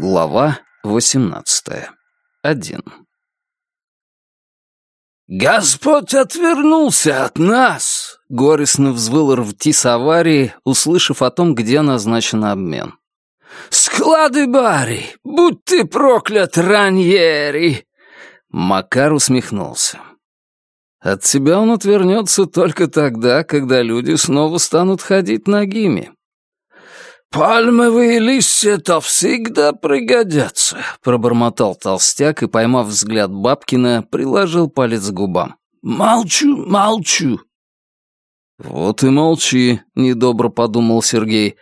Глава 18. 1. «Господь отвернулся от нас!» — горестно взвыл Рвтис аварии, услышав о том, где назначен обмен. «Склады Барри! Будь ты проклят, Раньери!» Макар усмехнулся. «От тебя он отвернется только тогда, когда люди снова станут ходить нагими. «Пальмовые листья-то всегда пригодятся», — пробормотал толстяк и, поймав взгляд Бабкина, приложил палец к губам. «Молчу, молчу». «Вот и молчи», — недобро подумал Сергей.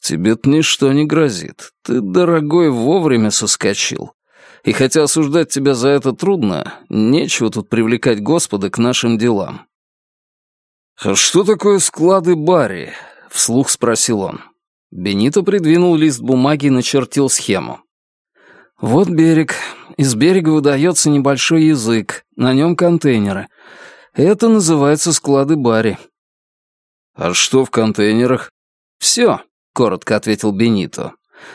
«Тебе-то ничто не грозит. Ты, дорогой, вовремя соскочил. И хотя осуждать тебя за это трудно, нечего тут привлекать Господа к нашим делам». «А что такое склады Барри?» — вслух спросил он. Бенито придвинул лист бумаги и начертил схему. Вот берег. Из берега выдается небольшой язык. На нем контейнеры. Это называется склады Барри. «А что в контейнерах?» «Все», — коротко ответил Бенито.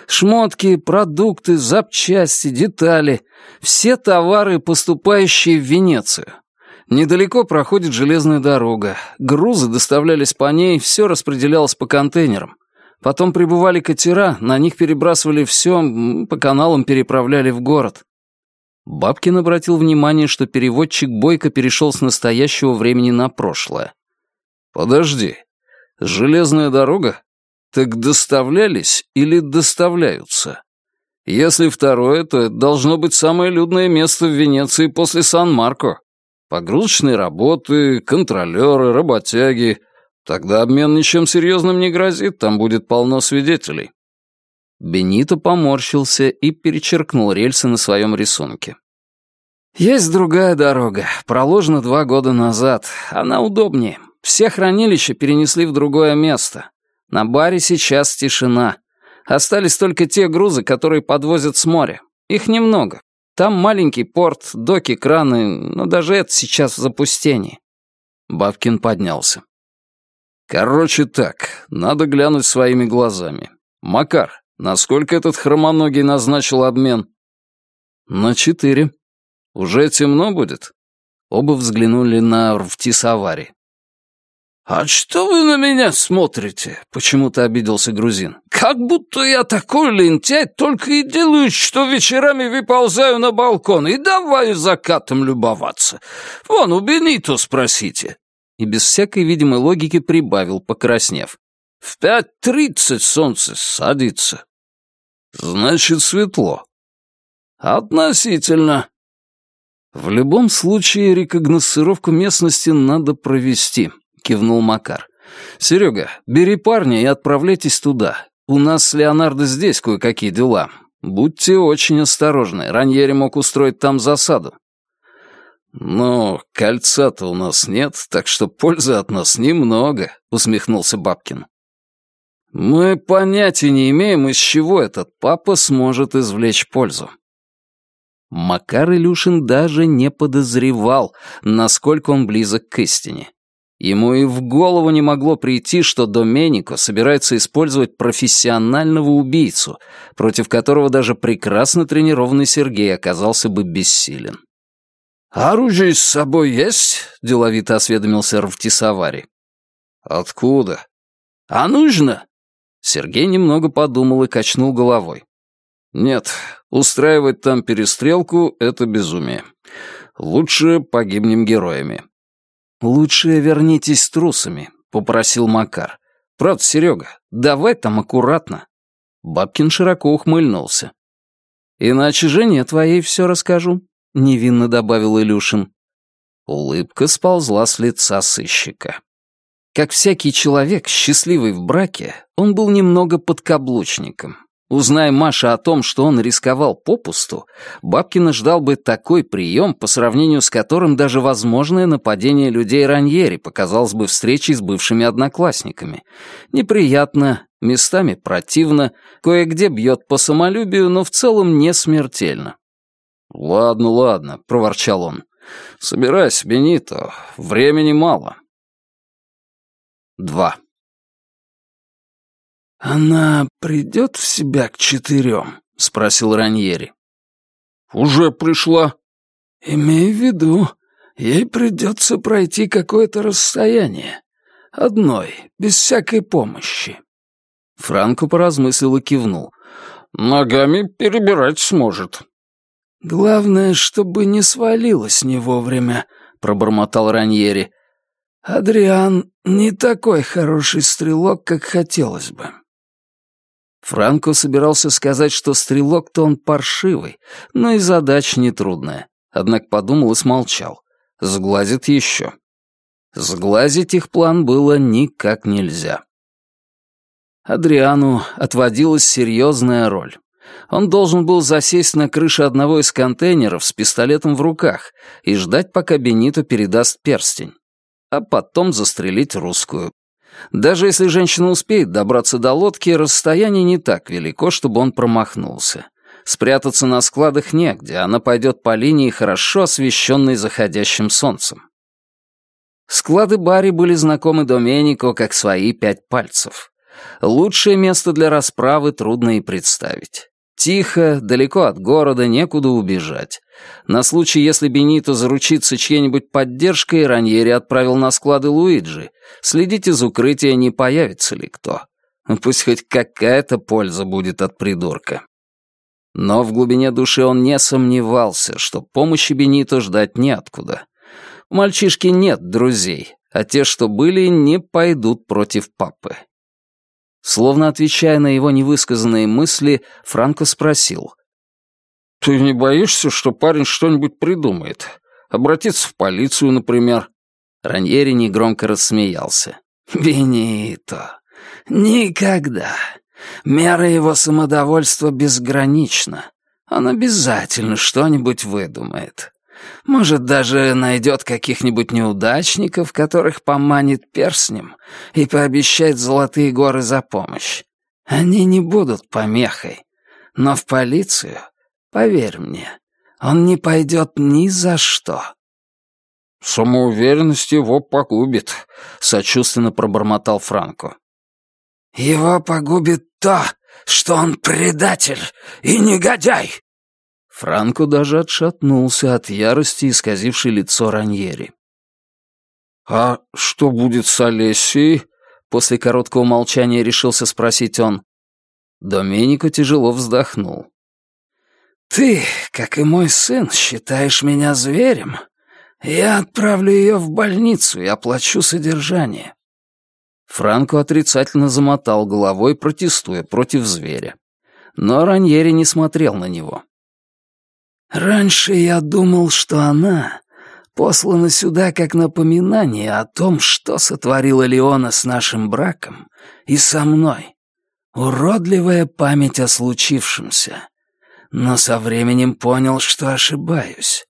«Шмотки, продукты, запчасти, детали. Все товары, поступающие в Венецию. Недалеко проходит железная дорога. Грузы доставлялись по ней, все распределялось по контейнерам. Потом прибывали катера, на них перебрасывали все, по каналам переправляли в город. Бабкин обратил внимание, что переводчик Бойко перешел с настоящего времени на прошлое. «Подожди, железная дорога? Так доставлялись или доставляются? Если второе, то это должно быть самое людное место в Венеции после Сан-Марко. Погрузочные работы, контролеры, работяги, Тогда обмен ничем серьезным не грозит, там будет полно свидетелей. Бенито поморщился и перечеркнул рельсы на своем рисунке. «Есть другая дорога, проложена два года назад. Она удобнее. Все хранилища перенесли в другое место. На баре сейчас тишина. Остались только те грузы, которые подвозят с моря. Их немного. Там маленький порт, доки, краны, но даже это сейчас в запустении». Бабкин поднялся. Короче так, надо глянуть своими глазами. Макар, насколько этот хромоногий назначил обмен? На четыре. Уже темно будет? Оба взглянули на Рвтисавари. «А что вы на меня смотрите?» — почему-то обиделся грузин. «Как будто я такой лентяй, только и делаю, что вечерами выползаю на балкон и давай закатом любоваться. Вон у Бенито спросите и без всякой видимой логики прибавил, покраснев. «В пять тридцать солнце садится». «Значит, светло». «Относительно». «В любом случае, рекогносцировку местности надо провести», — кивнул Макар. «Серега, бери парня и отправляйтесь туда. У нас с Леонардо здесь кое-какие дела. Будьте очень осторожны, Раньери мог устроить там засаду». «Но кольца-то у нас нет, так что пользы от нас немного», — усмехнулся Бабкин. «Мы понятия не имеем, из чего этот папа сможет извлечь пользу». Макар Илюшин даже не подозревал, насколько он близок к истине. Ему и в голову не могло прийти, что Доменико собирается использовать профессионального убийцу, против которого даже прекрасно тренированный Сергей оказался бы бессилен. «Оружие с собой есть?» — деловито осведомился Равтисавари. «Откуда?» «А нужно?» Сергей немного подумал и качнул головой. «Нет, устраивать там перестрелку — это безумие. Лучше погибнем героями». «Лучше вернитесь трусами», — попросил Макар. «Правда, Серега, давай там аккуратно». Бабкин широко ухмыльнулся. «Иначе жене твоей все расскажу невинно добавил Илюшин. Улыбка сползла с лица сыщика. Как всякий человек, счастливый в браке, он был немного подкаблучником. Узная Маша о том, что он рисковал попусту, Бабкина ждал бы такой прием, по сравнению с которым даже возможное нападение людей Раньери показалось бы встречей с бывшими одноклассниками. Неприятно, местами противно, кое-где бьет по самолюбию, но в целом не смертельно. «Ладно, ладно», — проворчал он. «Собирайся, Бенито, времени мало». Два. «Она придет в себя к четырем?» — спросил Раньери. «Уже пришла». «Имей в виду, ей придется пройти какое-то расстояние. Одной, без всякой помощи». Франко поразмыслил и кивнул. «Ногами перебирать сможет». «Главное, чтобы не свалилась не вовремя», — пробормотал Раньери. «Адриан не такой хороший стрелок, как хотелось бы». Франко собирался сказать, что стрелок-то он паршивый, но и задача нетрудная. Однако подумал и смолчал. Сглазит еще. Сглазить их план было никак нельзя. Адриану отводилась серьезная роль. Он должен был засесть на крыше одного из контейнеров с пистолетом в руках и ждать, пока Бенито передаст перстень. А потом застрелить русскую. Даже если женщина успеет добраться до лодки, расстояние не так велико, чтобы он промахнулся. Спрятаться на складах негде, она пойдет по линии, хорошо освещенной заходящим солнцем. Склады Барри были знакомы Доменико как свои пять пальцев. Лучшее место для расправы трудно и представить. Тихо, далеко от города, некуда убежать. На случай, если Бенито заручится чьей-нибудь поддержкой, Раньери отправил на склады Луиджи. Следить из укрытия, не появится ли кто. Пусть хоть какая-то польза будет от придурка. Но в глубине души он не сомневался, что помощи Бенито ждать неоткуда. У мальчишки нет друзей, а те, что были, не пойдут против папы. Словно отвечая на его невысказанные мысли, Франко спросил. «Ты не боишься, что парень что-нибудь придумает? Обратиться в полицию, например?» Раньери негромко рассмеялся. «Бенито, никогда. Мера его самодовольства безгранична. Он обязательно что-нибудь выдумает. Может, даже найдет каких-нибудь неудачников, которых поманит перстнем и пообещает золотые горы за помощь. Они не будут помехой. Но в полицию, поверь мне, он не пойдет ни за что. «Самоуверенность его погубит», — сочувственно пробормотал Франко. «Его погубит то, что он предатель и негодяй!» Франко даже отшатнулся от ярости, исказившей лицо Раньери. «А что будет с Олесей?» После короткого молчания решился спросить он. Доменико тяжело вздохнул. «Ты, как и мой сын, считаешь меня зверем? Я отправлю ее в больницу и оплачу содержание». Франко отрицательно замотал головой, протестуя против зверя. Но Раньери не смотрел на него. Раньше я думал, что она послана сюда как напоминание о том, что сотворила Леона с нашим браком и со мной. Уродливая память о случившемся. Но со временем понял, что ошибаюсь.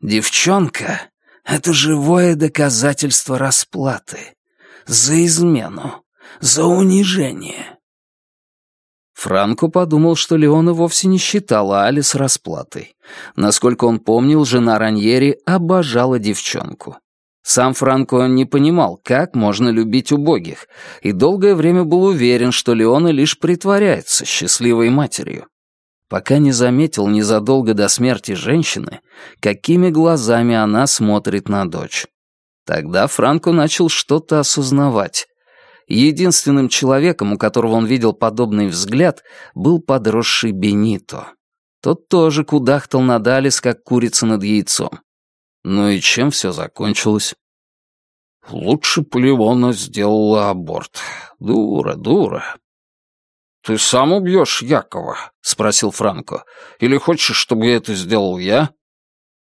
Девчонка — это живое доказательство расплаты. За измену, за унижение. Франко подумал, что Леона вовсе не считала Алис расплатой. Насколько он помнил, жена Раньери обожала девчонку. Сам Франко не понимал, как можно любить убогих, и долгое время был уверен, что Леона лишь притворяется счастливой матерью. Пока не заметил незадолго до смерти женщины, какими глазами она смотрит на дочь. Тогда Франко начал что-то осознавать. Единственным человеком, у которого он видел подобный взгляд, был подросший Бенито. Тот тоже кудахтал над Алис, как курица над яйцом. Ну и чем все закончилось? Лучше Полеона сделала аборт. Дура, дура. «Ты сам убьешь Якова?» — спросил Франко. «Или хочешь, чтобы я это сделал я?»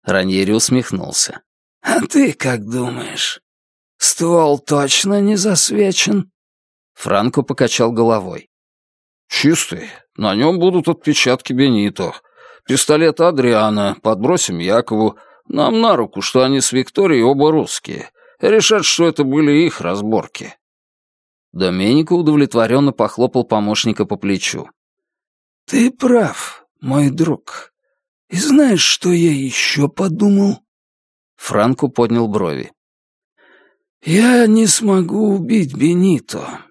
Раньери усмехнулся. «А ты как думаешь? Ствол точно не засвечен?» Франко покачал головой. «Чистый. На нем будут отпечатки Бенито. Пистолет Адриана. Подбросим Якову. Нам на руку, что они с Викторией оба русские. Решат, что это были их разборки». Доменико удовлетворенно похлопал помощника по плечу. «Ты прав, мой друг. И знаешь, что я еще подумал?» Франко поднял брови. «Я не смогу убить Бенито.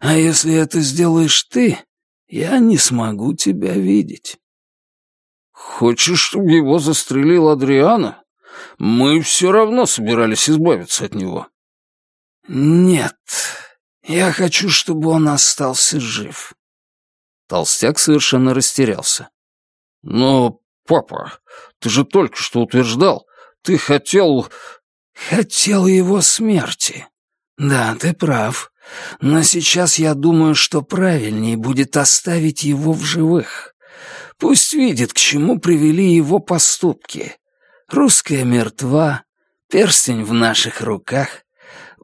А если это сделаешь ты, я не смогу тебя видеть». «Хочешь, чтобы его застрелил Адриана? Мы все равно собирались избавиться от него». «Нет, я хочу, чтобы он остался жив». Толстяк совершенно растерялся. «Но, папа, ты же только что утверждал, ты хотел...» «Хотел его смерти. Да, ты прав. Но сейчас я думаю, что правильнее будет оставить его в живых. Пусть видит, к чему привели его поступки. Русская мертва, перстень в наших руках.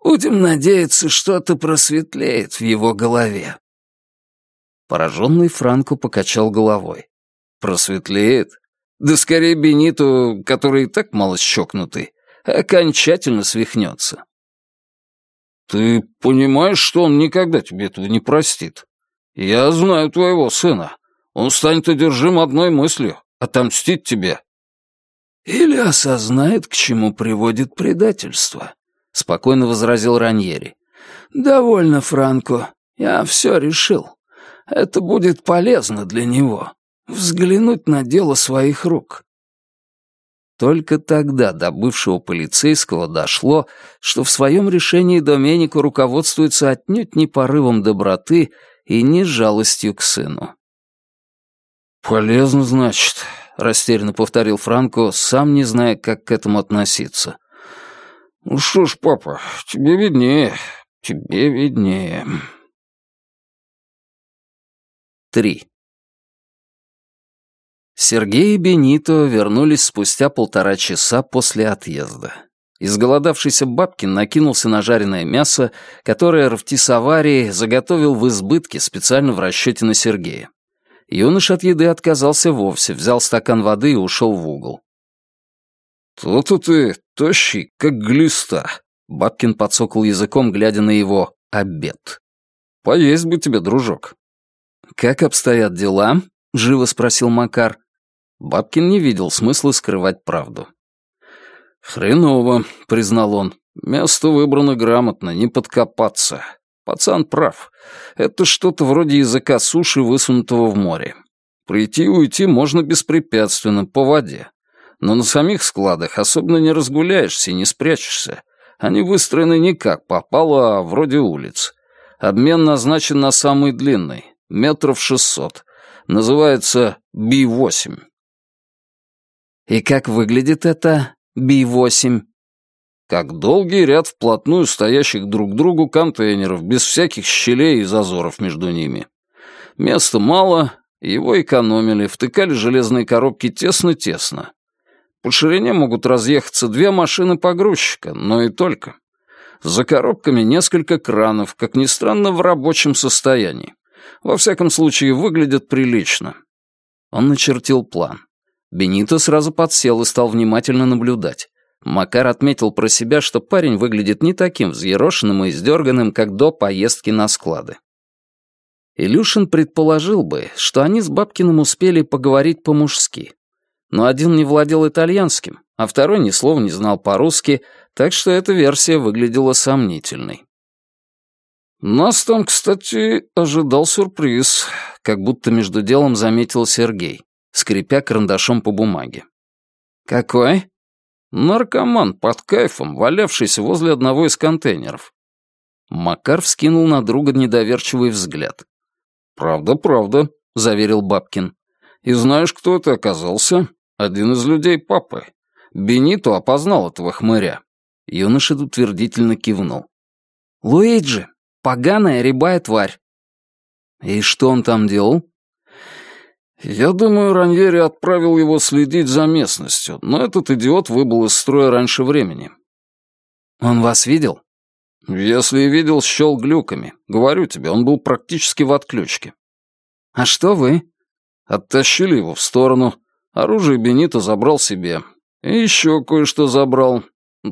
Будем надеяться, что-то просветлеет в его голове». Пораженный Франко покачал головой. «Просветлеет? Да скорее Бениту, который и так мало щекнутый, окончательно свихнется». «Ты понимаешь, что он никогда тебе этого не простит? Я знаю твоего сына. Он станет одержим одной мыслью — отомстить тебе». «Или осознает, к чему приводит предательство», — спокойно возразил Раньери. «Довольно, Франко. Я все решил. Это будет полезно для него. Взглянуть на дело своих рук». Только тогда до бывшего полицейского дошло, что в своем решении Доменико руководствуется отнюдь не порывом доброты и не жалостью к сыну. «Полезно, значит», — растерянно повторил Франко, сам не зная, как к этому относиться. «Ну что ж, папа, тебе виднее, тебе виднее». Три. Сергей и Бенито вернулись спустя полтора часа после отъезда. Изголодавшийся Бабкин накинулся на жареное мясо, которое Рафтисавари заготовил в избытке специально в расчете на Сергея. Юнош от еды отказался вовсе, взял стакан воды и ушел в угол. «То-то ты тощий, как глиста», — Бабкин подсокал языком, глядя на его обед. «Поесть бы тебе, дружок». «Как обстоят дела?» — живо спросил Макар. Бабкин не видел смысла скрывать правду. «Хреново», — признал он. «Место выбрано грамотно, не подкопаться. Пацан прав. Это что-то вроде языка суши, высунутого в море. Прийти и уйти можно беспрепятственно, по воде. Но на самих складах особенно не разгуляешься и не спрячешься. Они выстроены не как попало, а вроде улиц. Обмен назначен на самый длинный, метров шестьсот. Называется Би-8. И как выглядит это Би-8? Как долгий ряд вплотную стоящих друг к другу контейнеров, без всяких щелей и зазоров между ними. Места мало, его экономили, втыкали железные коробки тесно-тесно. По ширине могут разъехаться две машины погрузчика, но и только. За коробками несколько кранов, как ни странно, в рабочем состоянии. Во всяком случае, выглядят прилично. Он начертил план. Бенито сразу подсел и стал внимательно наблюдать. Макар отметил про себя, что парень выглядит не таким взъерошенным и издерганным, как до поездки на склады. Илюшин предположил бы, что они с Бабкиным успели поговорить по-мужски. Но один не владел итальянским, а второй ни слова не знал по-русски, так что эта версия выглядела сомнительной. «Нас там, кстати, ожидал сюрприз», — как будто между делом заметил Сергей скрипя карандашом по бумаге. «Какой?» «Наркоман под кайфом, валявшийся возле одного из контейнеров». Макар вскинул на друга недоверчивый взгляд. «Правда, правда», — заверил Бабкин. «И знаешь, кто это оказался? Один из людей папы. Бенито опознал этого хмыря». Юноша утвердительно кивнул. «Луиджи, поганая рябая тварь». «И что он там делал?» Я думаю, Раньери отправил его следить за местностью, но этот идиот выбыл из строя раньше времени. Он вас видел? Если и видел, щел глюками. Говорю тебе, он был практически в отключке. А что вы? Оттащили его в сторону. Оружие Бенито забрал себе. И еще кое-что забрал.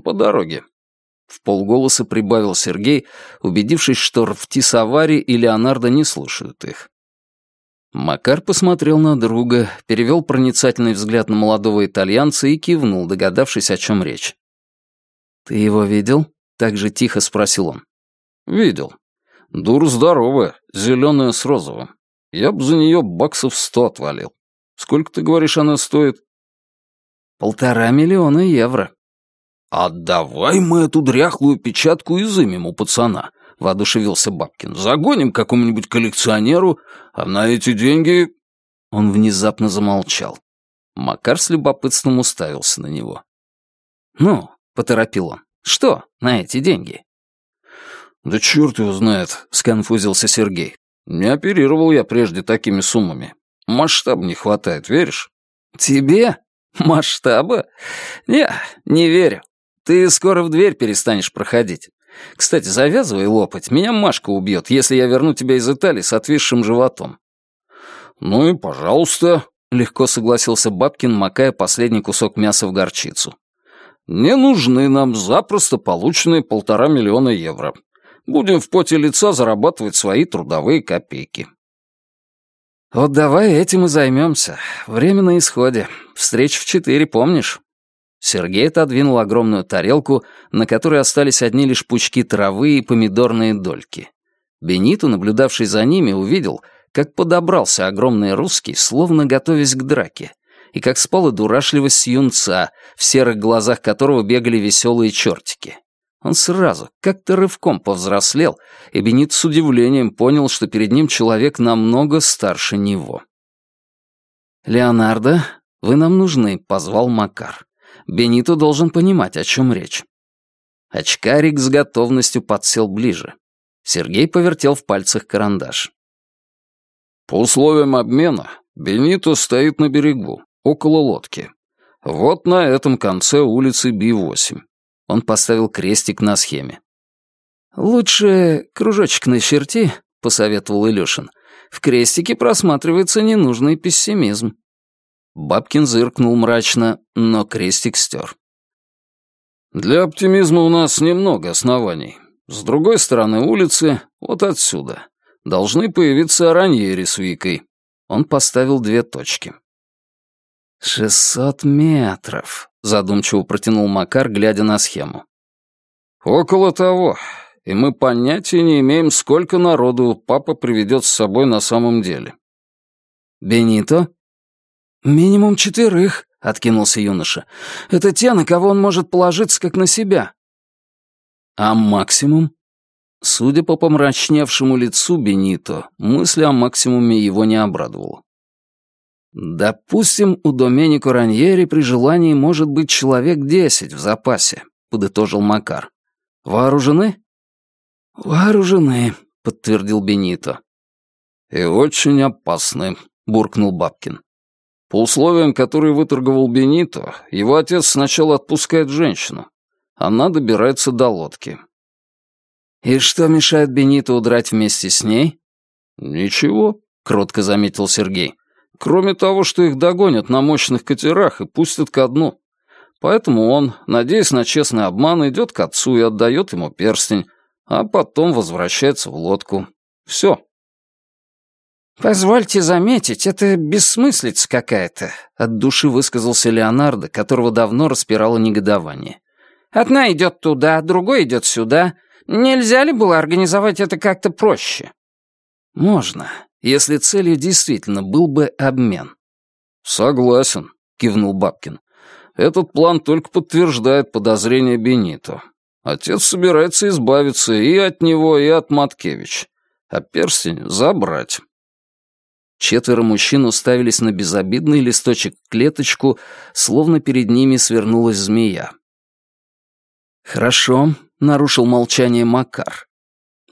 По дороге. В полголоса прибавил Сергей, убедившись, что Рфтисавари и Леонардо не слушают их. Макар посмотрел на друга, перевел проницательный взгляд на молодого итальянца и кивнул, догадавшись, о чем речь. «Ты его видел?» — так же тихо спросил он. «Видел. Дур здоровая, зеленая с розовым. Я бы за нее баксов сто отвалил. Сколько, ты говоришь, она стоит?» «Полтора миллиона евро». «Отдавай мы эту дряхлую печатку изымем у пацана», — воодушевился Бабкин. «Загоним какому-нибудь коллекционеру, а на эти деньги...» Он внезапно замолчал. Макар с любопытством уставился на него. «Ну», — поторопил он, — «что на эти деньги?» «Да черт его знает», — сконфузился Сергей. «Не оперировал я прежде такими суммами. Масштаб не хватает, веришь?» «Тебе? Масштаба? Не, не верю. Ты скоро в дверь перестанешь проходить. Кстати, завязывай лопать, меня Машка убьет, если я верну тебя из Италии с отвисшим животом». «Ну и пожалуйста», — легко согласился Бабкин, макая последний кусок мяса в горчицу. «Не нужны нам запросто полученные полтора миллиона евро. Будем в поте лица зарабатывать свои трудовые копейки». «Вот давай этим и займемся. Время на исходе. Встреч в четыре, помнишь?» Сергей отодвинул огромную тарелку, на которой остались одни лишь пучки травы и помидорные дольки. Бенито, наблюдавший за ними, увидел, как подобрался огромный русский, словно готовясь к драке, и как спала дурашливость юнца, в серых глазах которого бегали веселые чертики. Он сразу, как-то рывком повзрослел, и Бенит с удивлением понял, что перед ним человек намного старше него. «Леонардо, вы нам нужны», — позвал Макар. Бенито должен понимать, о чем речь. Очкарик с готовностью подсел ближе. Сергей повертел в пальцах карандаш. «По условиям обмена Бенито стоит на берегу, около лодки. Вот на этом конце улицы Би-8. Он поставил крестик на схеме. «Лучше кружочек начерти», — посоветовал Илюшин. «В крестике просматривается ненужный пессимизм». Бабкин зыркнул мрачно, но крестик стер. «Для оптимизма у нас немного оснований. С другой стороны улицы, вот отсюда, должны появиться ораньери с Викой». Он поставил две точки. «Шестьсот метров», — задумчиво протянул Макар, глядя на схему. «Около того. И мы понятия не имеем, сколько народу папа приведет с собой на самом деле». «Бенито?» «Минимум четверых», — откинулся юноша. «Это те, на кого он может положиться, как на себя». «А максимум?» Судя по помрачневшему лицу Бенито, мысль о максимуме его не обрадовала. «Допустим, у Доменико Раньери при желании может быть человек десять в запасе», — подытожил Макар. «Вооружены?» «Вооружены», — подтвердил Бенито. «И очень опасны», — буркнул Бабкин. По условиям, которые выторговал Бенито, его отец сначала отпускает женщину. Она добирается до лодки. «И что мешает Бенито удрать вместе с ней?» «Ничего», — кротко заметил Сергей. «Кроме того, что их догонят на мощных катерах и пустят ко дну. Поэтому он, надеясь на честный обман, идет к отцу и отдает ему перстень, а потом возвращается в лодку. Все». «Позвольте заметить, это бессмыслица какая-то», — от души высказался Леонардо, которого давно распирало негодование. «Одна идет туда, другой идет сюда. Нельзя ли было организовать это как-то проще?» «Можно, если целью действительно был бы обмен». «Согласен», — кивнул Бабкин. «Этот план только подтверждает подозрения Бенито. Отец собирается избавиться и от него, и от Маткевич, а перстень забрать». Четверо мужчин уставились на безобидный листочек-клеточку, словно перед ними свернулась змея. «Хорошо», — нарушил молчание Макар.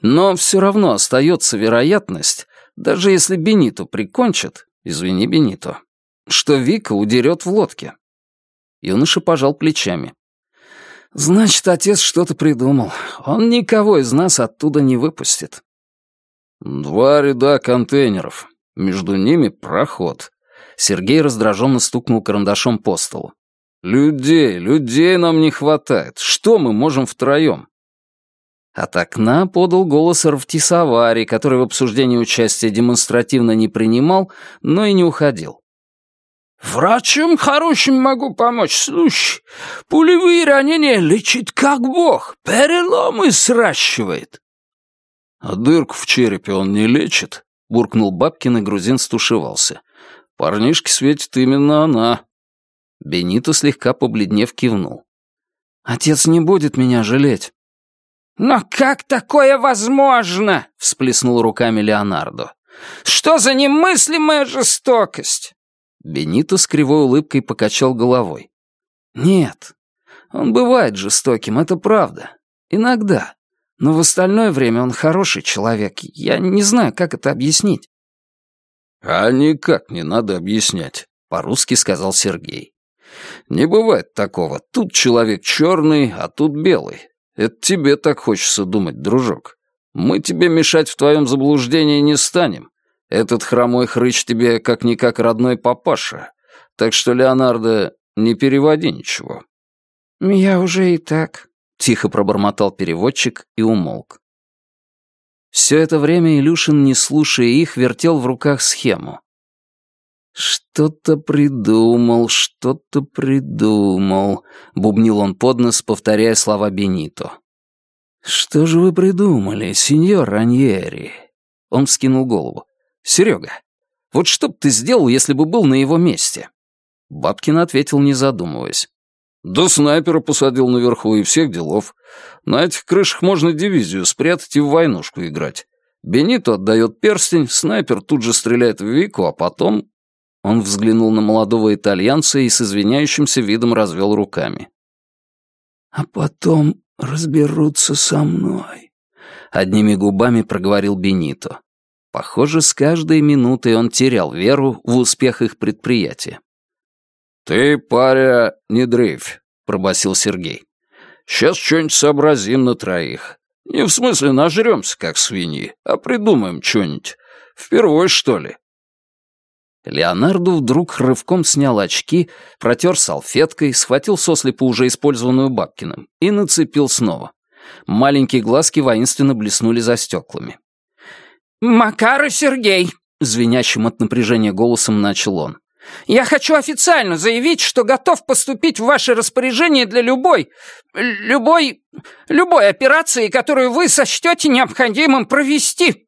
«Но все равно остается вероятность, даже если Бенито прикончат, извини, Бенито, что Вика удерет в лодке». Юноша пожал плечами. «Значит, отец что-то придумал. Он никого из нас оттуда не выпустит». «Два ряда контейнеров», между ними проход. Сергей раздраженно стукнул карандашом по столу. «Людей, людей нам не хватает. Что мы можем втроем?» От окна подал голос Равтисавари, который в обсуждении участия демонстративно не принимал, но и не уходил. «Врачом хорошим могу помочь, слушай. Пулевые ранения лечит как бог, переломы сращивает». «А дырку в черепе он не лечит?» — буркнул Бабкин, и грузин стушевался. «Парнишке светит именно она». Бенито, слегка побледнев, кивнул. «Отец не будет меня жалеть». «Но как такое возможно?» — всплеснул руками Леонардо. «Что за немыслимая жестокость?» Бенито с кривой улыбкой покачал головой. «Нет, он бывает жестоким, это правда. Иногда. Но в остальное время он хороший человек. Я не знаю, как это объяснить». «А никак не надо объяснять», — по-русски сказал Сергей. «Не бывает такого. Тут человек черный, а тут белый. Это тебе так хочется думать, дружок. Мы тебе мешать в твоем заблуждении не станем. Этот хромой хрыч тебе как-никак родной папаша. Так что, Леонардо, не переводи ничего». «Я уже и так», — тихо пробормотал переводчик и умолк. Все это время Илюшин, не слушая их, вертел в руках схему. «Что-то придумал, что-то придумал», — бубнил он под нос, повторяя слова Бенито. «Что же вы придумали, сеньор Раньери?» Он вскинул голову. «Серега, вот что бы ты сделал, если бы был на его месте?» Бабкин ответил, не задумываясь. «Да снайпера посадил наверху и всех делов. На этих крышах можно дивизию спрятать и в войнушку играть. Бенито отдает перстень, снайпер тут же стреляет в Вику, а потом...» Он взглянул на молодого итальянца и с извиняющимся видом развел руками. «А потом разберутся со мной», — одними губами проговорил Бенито. Похоже, с каждой минутой он терял веру в успех их предприятия. «Ты, паря, не дрейфь», — пробасил Сергей. «Сейчас что-нибудь сообразим на троих. Не в смысле нажремся, как свиньи, а придумаем что-нибудь. Впервые, что ли?» Леонарду вдруг рывком снял очки, протер салфеткой, схватил сослепу уже использованную Бабкиным и нацепил снова. Маленькие глазки воинственно блеснули за стеклами. «Макар Сергей!» — звенящим от напряжения голосом начал он. «Я хочу официально заявить, что готов поступить в ваше распоряжение для любой, любой, любой операции, которую вы сочтете необходимым провести».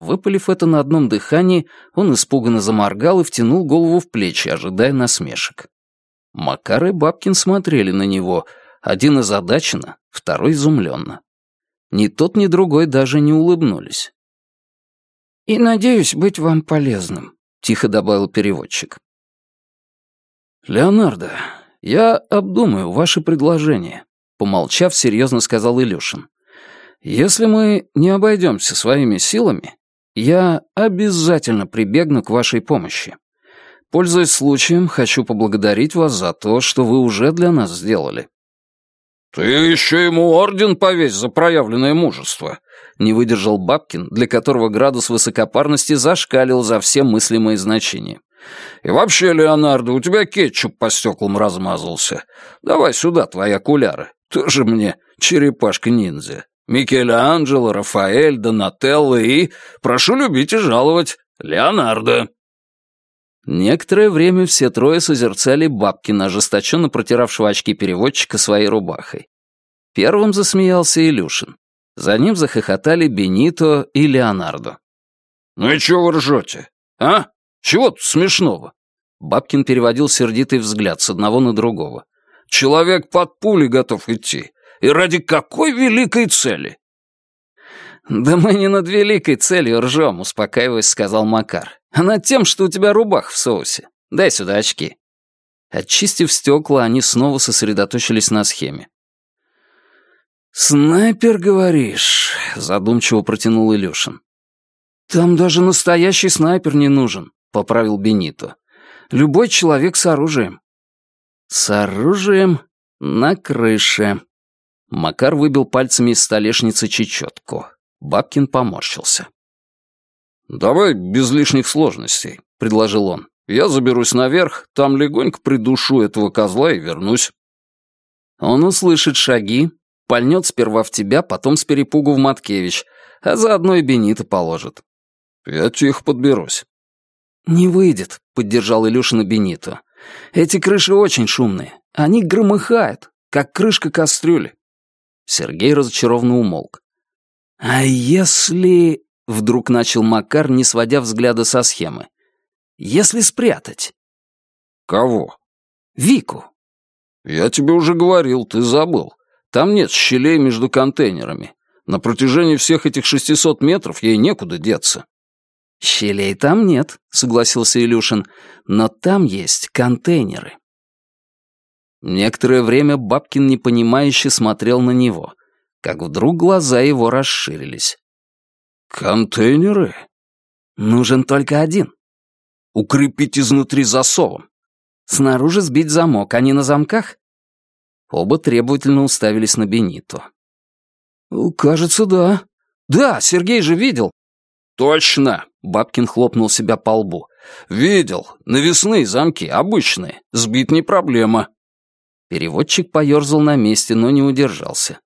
Выпалив это на одном дыхании, он испуганно заморгал и втянул голову в плечи, ожидая насмешек. Макар и Бабкин смотрели на него, один озадаченно, второй изумленно. Ни тот, ни другой даже не улыбнулись. «И надеюсь быть вам полезным», — тихо добавил переводчик. «Леонардо, я обдумаю ваше предложение», — помолчав, серьезно сказал Илюшин. «Если мы не обойдемся своими силами, я обязательно прибегну к вашей помощи. Пользуясь случаем, хочу поблагодарить вас за то, что вы уже для нас сделали». «Ты еще ему орден повесь за проявленное мужество», не выдержал Бабкин, для которого градус высокопарности зашкалил за все мыслимые значения. «И вообще, Леонардо, у тебя кетчуп по стеклам размазался. Давай сюда твои окуляры. Тоже мне черепашка-ниндзя. Микеланджело, Рафаэль, Донателло и, прошу любить и жаловать, Леонардо». Некоторое время все трое созерцали Бабкина, ожесточенно протиравшего очки переводчика своей рубахой. Первым засмеялся Илюшин. За ним захохотали Бенито и Леонардо. «Ну и чего вы ржете? А? Чего тут смешного?» Бабкин переводил сердитый взгляд с одного на другого. «Человек под пули готов идти. И ради какой великой цели?» «Да мы не над великой целью ржем», — успокаиваясь, сказал Макар. «А над тем, что у тебя рубах в соусе. Дай сюда очки». Очистив стекла, они снова сосредоточились на схеме. «Снайпер, говоришь?» — задумчиво протянул Илюшин. «Там даже настоящий снайпер не нужен», — поправил Бенито. «Любой человек с оружием». «С оружием на крыше». Макар выбил пальцами из столешницы чечетку. Бабкин поморщился. «Давай без лишних сложностей», — предложил он. «Я заберусь наверх, там легонько придушу этого козла и вернусь». Он услышит шаги, Пальнет сперва в тебя, потом с перепугу в Маткевич, а заодно и Бенита положит. Я тихо подберусь. Не выйдет, поддержал Илюшина Бенито. Эти крыши очень шумные. Они громыхают, как крышка кастрюли. Сергей разочарованно умолк. «А если...» Вдруг начал Макар, не сводя взгляда со схемы. «Если спрятать». «Кого?» «Вику». «Я тебе уже говорил, ты забыл. Там нет щелей между контейнерами. На протяжении всех этих 600 метров ей некуда деться». «Щелей там нет», — согласился Илюшин, «но там есть контейнеры». Некоторое время Бабкин непонимающе смотрел на него, как вдруг глаза его расширились. «Контейнеры?» «Нужен только один». «Укрепить изнутри засовом». «Снаружи сбить замок, а не на замках?» Оба требовательно уставились на Бенито. «Кажется, да». «Да, Сергей же видел». «Точно!» — Бабкин хлопнул себя по лбу. «Видел. Навесные замки, обычные. Сбить не проблема». Переводчик поерзал на месте, но не удержался.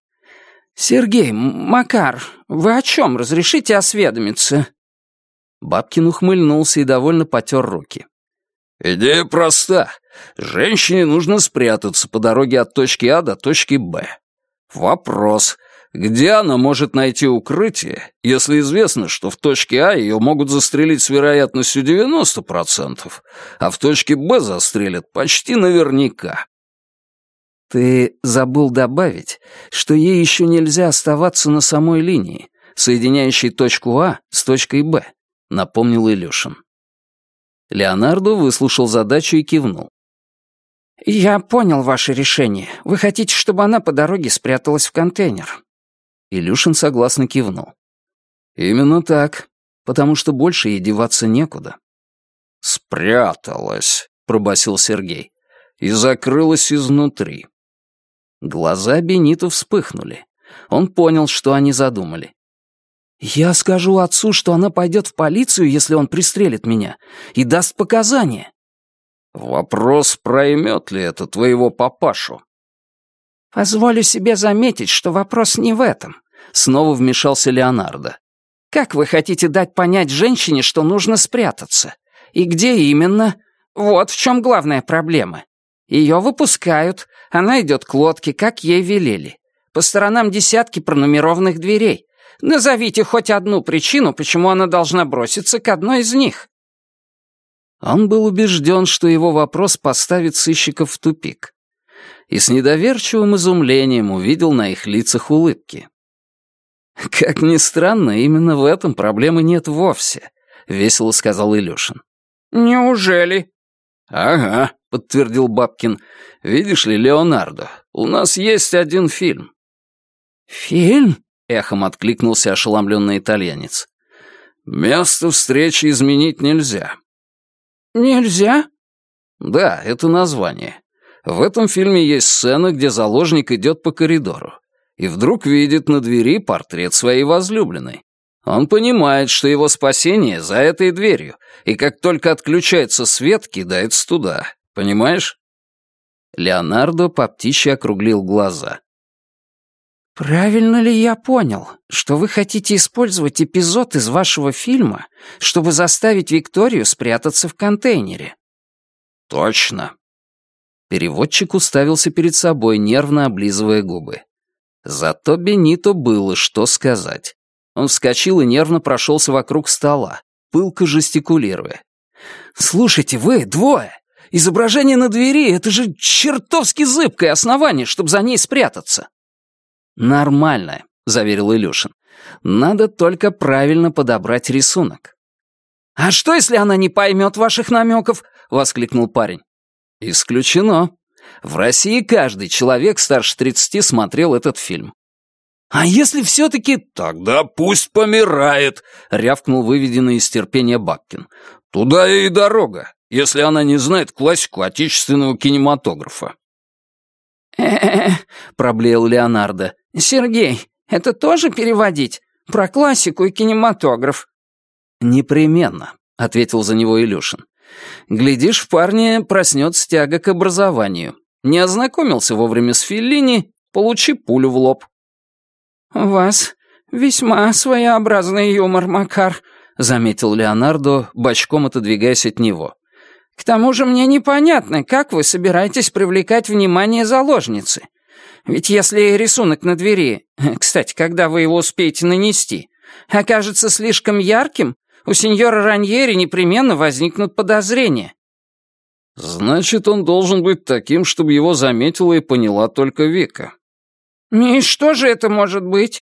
«Сергей, Макар, вы о чем? Разрешите осведомиться?» Бабкин ухмыльнулся и довольно потер руки. «Идея проста. Женщине нужно спрятаться по дороге от точки А до точки Б. Вопрос. Где она может найти укрытие, если известно, что в точке А ее могут застрелить с вероятностью 90%, а в точке Б застрелят почти наверняка? Ты забыл добавить, что ей еще нельзя оставаться на самой линии, соединяющей точку А с точкой Б, напомнил Илюшин. Леонардо выслушал задачу и кивнул. «Я понял ваше решение. Вы хотите, чтобы она по дороге спряталась в контейнер?» Илюшин согласно кивнул. «Именно так, потому что больше ей деваться некуда». «Спряталась», — пробасил Сергей, — «и закрылась изнутри. Глаза Бенито вспыхнули. Он понял, что они задумали. «Я скажу отцу, что она пойдет в полицию, если он пристрелит меня, и даст показания». «Вопрос, проймет ли это твоего папашу?» «Позволю себе заметить, что вопрос не в этом», — снова вмешался Леонардо. «Как вы хотите дать понять женщине, что нужно спрятаться? И где именно? Вот в чем главная проблема. Ее выпускают, она идет к лодке, как ей велели. По сторонам десятки пронумерованных дверей. Назовите хоть одну причину, почему она должна броситься к одной из них». Он был убежден, что его вопрос поставит сыщиков в тупик. И с недоверчивым изумлением увидел на их лицах улыбки. «Как ни странно, именно в этом проблемы нет вовсе», — весело сказал Илюшин. «Неужели?» «Ага», — подтвердил Бабкин. «Видишь ли, Леонардо, у нас есть один фильм». «Фильм?» — эхом откликнулся ошеломленный итальянец. «Место встречи изменить нельзя». «Нельзя?» «Да, это название. В этом фильме есть сцена, где заложник идет по коридору и вдруг видит на двери портрет своей возлюбленной. Он понимает, что его спасение за этой дверью, и как только отключается свет, кидается туда. Понимаешь?» Леонардо по птичьи округлил глаза. «Правильно ли я понял, что вы хотите использовать эпизод из вашего фильма, чтобы заставить Викторию спрятаться в контейнере?» «Точно». Переводчик уставился перед собой, нервно облизывая губы. Зато Бенито было что сказать. Он вскочил и нервно прошелся вокруг стола, пылко жестикулируя. «Слушайте, вы двое! Изображение на двери — это же чертовски зыбкое основание, чтобы за ней спрятаться!» «Нормально», — заверил Илюшин. «Надо только правильно подобрать рисунок». «А что, если она не поймет ваших намеков?» — воскликнул парень. «Исключено. В России каждый человек старше тридцати смотрел этот фильм. «А если все-таки...» «Тогда пусть помирает», — рявкнул выведенный из терпения Бабкин. «Туда и дорога, если она не знает классику отечественного кинематографа». «Э-э-э», проблеял Леонардо. «Сергей, это тоже переводить? Про классику и кинематограф?» «Непременно», — ответил за него Илюшин. «Глядишь, в парне проснется тяга к образованию. Не ознакомился вовремя с Феллини, получи пулю в лоб». «У вас весьма своеобразный юмор, Макар», — заметил Леонардо, бочком отодвигаясь от него. «К тому же мне непонятно, как вы собираетесь привлекать внимание заложницы. Ведь если рисунок на двери... Кстати, когда вы его успеете нанести? окажется слишком ярким, у сеньора Раньери непременно возникнут подозрения». «Значит, он должен быть таким, чтобы его заметила и поняла только Вика». «И что же это может быть?